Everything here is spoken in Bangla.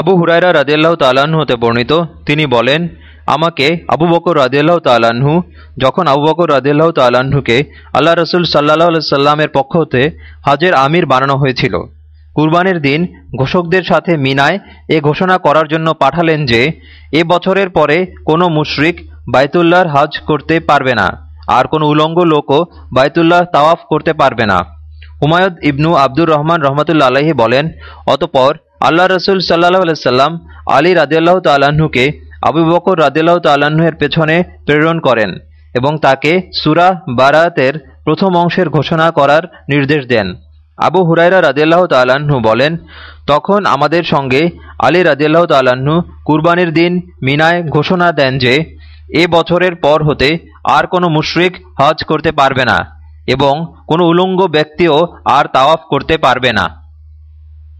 আবু হুরাইরা রাজিয়াল্লাহ তাল্লাহ্ন হতে বর্ণিত, তিনি বলেন, আমাকে আবু বকর রাজিয়াল্লাহ তাল্লাহ্ন যখন আবু বকর রাজিয়াল্লাহ তাল্লাহ্নকে আল্লাহ রসুল সাল্লাহ সাল্লামের পক্ষ হতে হাজের আমির বানানো হয়েছিল, কুরবানের দিন ঘোষকদের সাথে মিনায় এ ঘোষণা করার জন্য পাঠালেন যে, এ বছরের পরে কোনো মুশরিক বায়তুল্লাহর হাজ করতে পারবে না, আর কোনো উলঙ্গ লোকও বায়তুল্লাহ তাওয়াফ করতে পারবে না। হুমায়ুদ ইবনু আব্দুর রহমান রহমতুল্লা আলহি বলেন, অতপর আল্লাহ রসুল সাল্লাহ সাল্লাম আলী রাজিয়াল্লাহ তাল্লাহ্নকে আবু বকর রাজিয়াল্লাহ তাল্লাহ্নের পেছনে প্রেরণ করেন এবং তাকে সুরা বারাতের প্রথম অংশের ঘোষণা করার নির্দেশ দেন। আবু হুরাইরা রাজিয়াল্লাহ তাল্লাহ্ন বলেন, তখন আমাদের সঙ্গে আলী রাজিয়াল্লাহ তাল্লাহ্ন কুরবানির দিন মিনায় ঘোষণা দেন যে, এ বছরের পর হতে আর কোনো মুশরিক হজ করতে পারবে না এবং কোনো উলঙ্গ ব্যক্তিও আর তাওয়াফ করতে পারবে না।